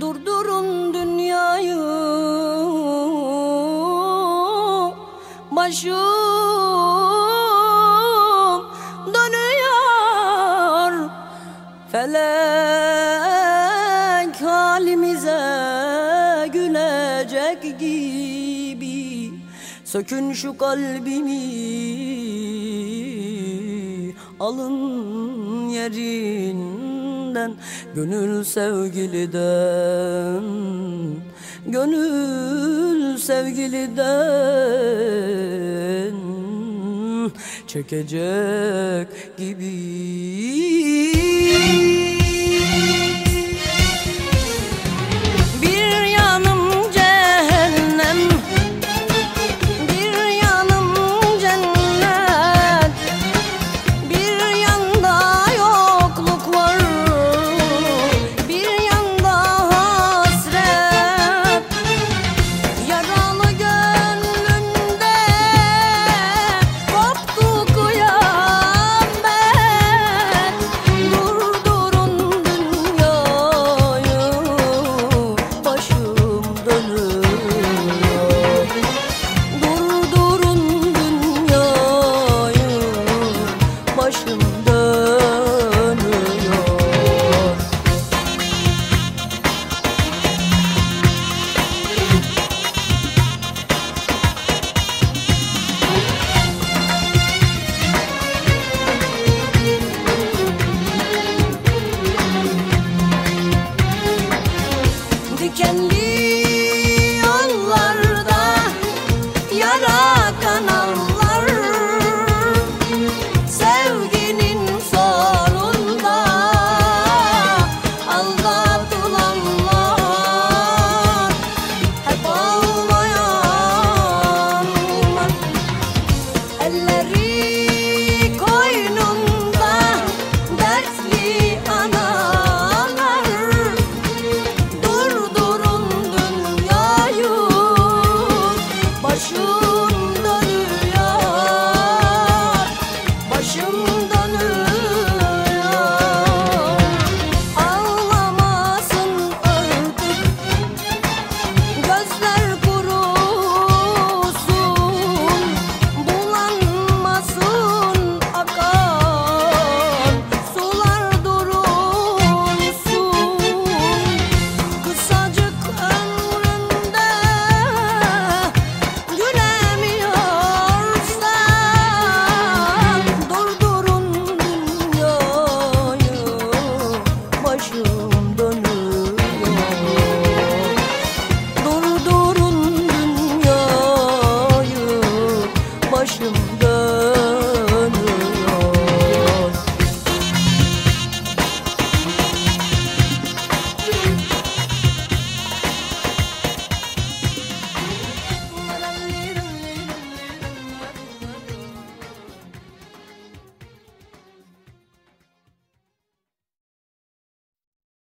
Durdurun dünyayı. Başım dönüyor. Felek gibi Sökün şu kalbimi Alın yerinden Gönül sevgiliden Gönül sevgiliden Çekecek gibi dikenli